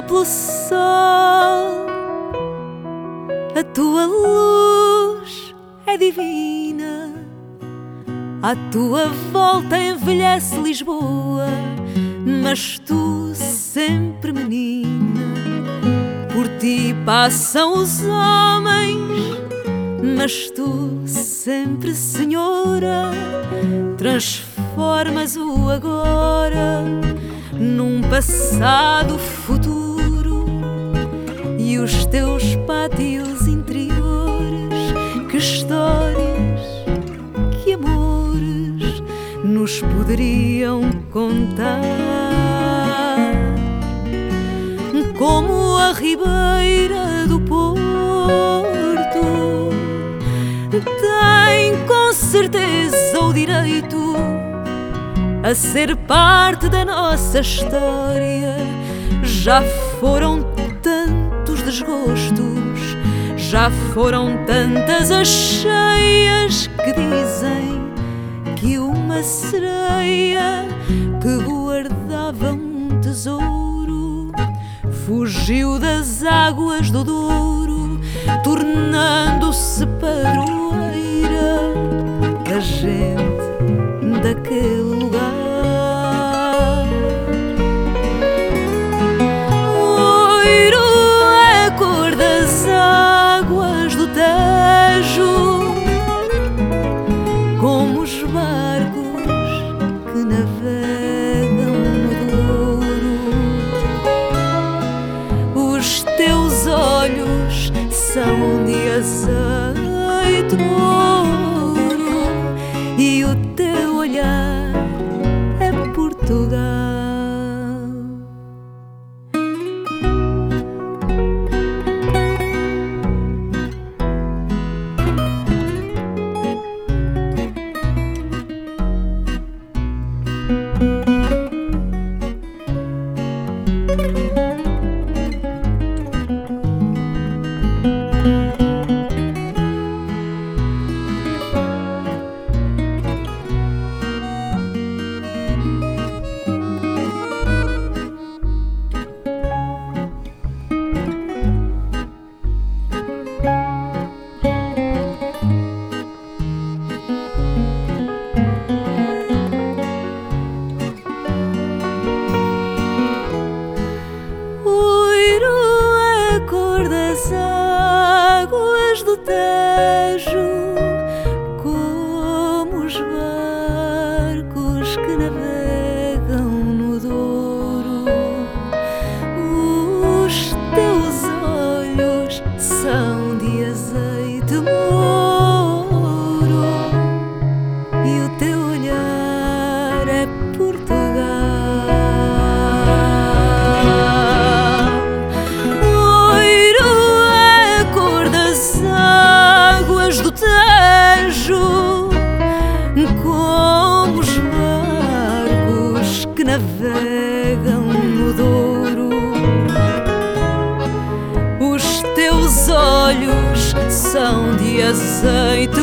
pelo sol. A tua luz é divina, à tua volta envelhece Lisboa, mas tu sempre menina. Por ti passam os homens, mas tu sempre senhora, transformas o agora num passado futuro e os teus pátios interiores, que histórias, que amores nos poderiam contar. Como a ribeira do Porto tem com certeza o direito a ser parte da nossa história. Já foram tantos desgostos, já foram tantas as cheias que dizem que uma sereia que guardava um tesouro fugiu das águas do Douro, tornando-se padroeira da gente são de como os barcos que navegam no Douro. Os teus olhos são de azeite navegam no Douro. Os teus olhos são de azeite